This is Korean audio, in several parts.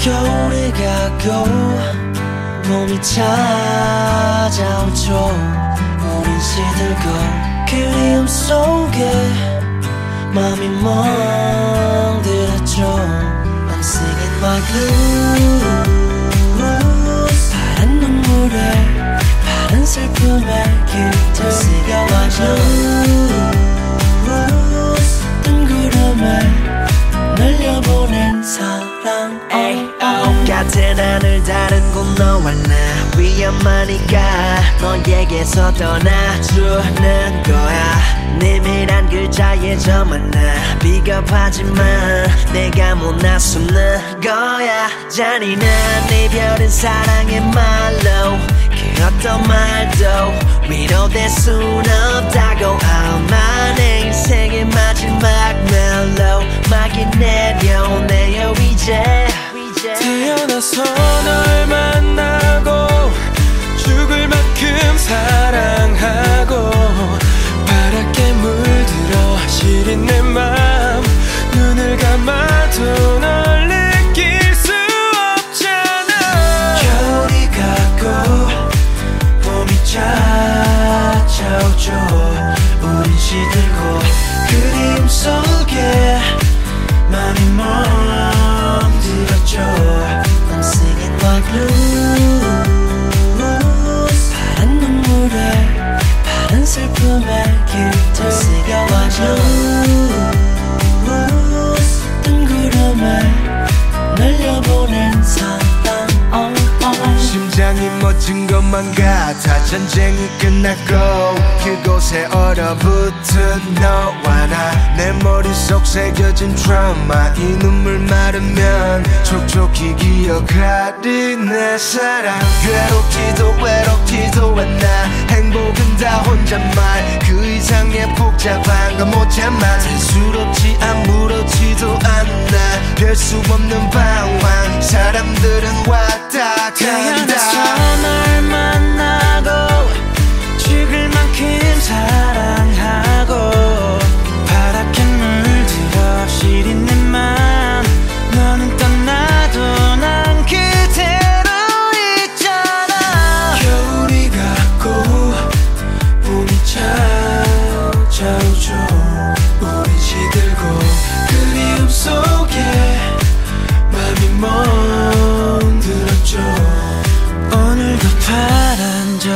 겨울이 가고 봄이 찾아오죠. 우린 시들고 그리움 속에 맘이 멍들었죠. I'm singing my blues 같은 하늘 다른 곳 너와 나 위험하니까 너에게서 떠나주는 거야. 내밀한 글자에 저만 나 비겁하지만 내가 못 나서는 거야. 잔인한 이별은 사랑의 말로 그 어떤 말도 위로될 순 없다고. 아마 내 그림 속에 맘이 멍들었죠. I'm singing my blues 파란 눈물에 파란 슬픔에 길들 새겨와줘 멎은 것만 같아. 전쟁이 끝났고 그곳에 얼어붙은 너와 나. 내 머릿속 새겨진 트라우마. 이 눈물 마르면 촉촉히 기억하리 내 사랑. 괴롭지도 외롭지도 않아 행복은 다 혼잣말. 그 이상의 복잡한 건 못 참아. 대수롭지 아무렇지도 않아. 별수 없는 방황. 사람들은 왔다 간다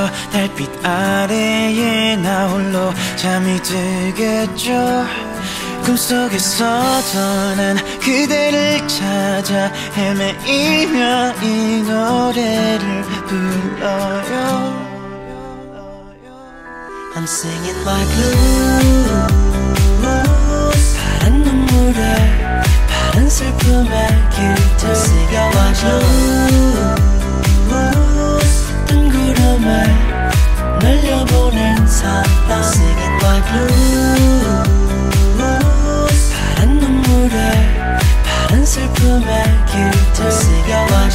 저 달빛 아래에 나 홀로 잠이 들겠죠. 꿈속에서도 난 그대를 찾아 헤매이며 이 노래를 불러요. I'm singing my blues. 파란 눈물에 파란 슬픔에 길들 새겨와줘 파란 눈물에 파란 슬픔에 길들 새겨와